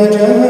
وجهنم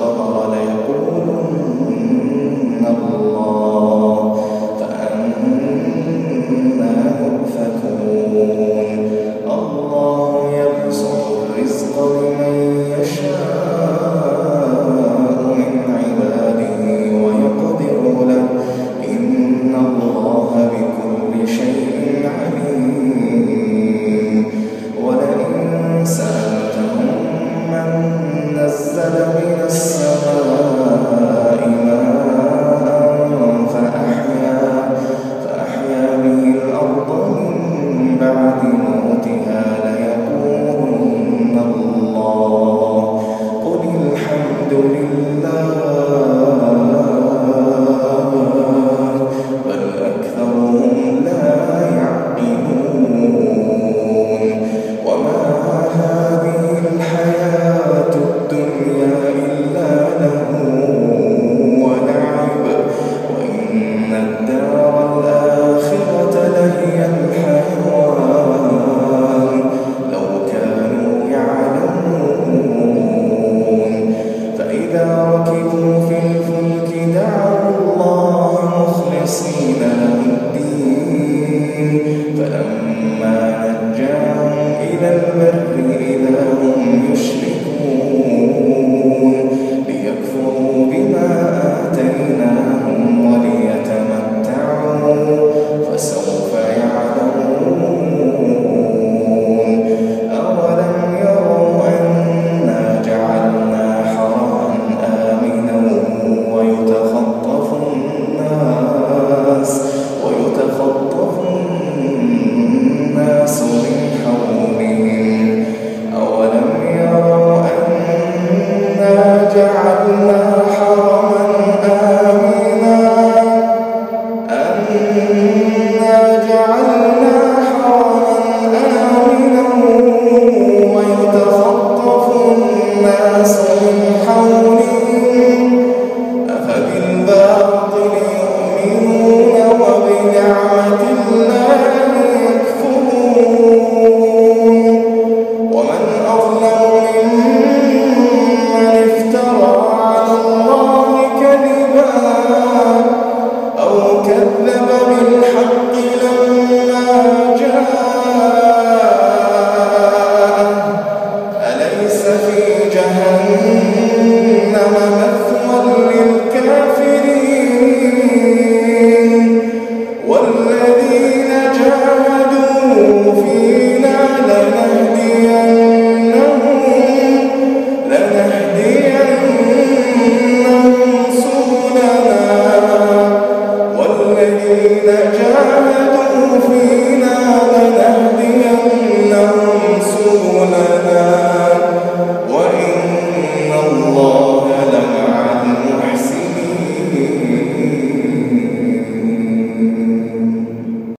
قدر ليقول Oh.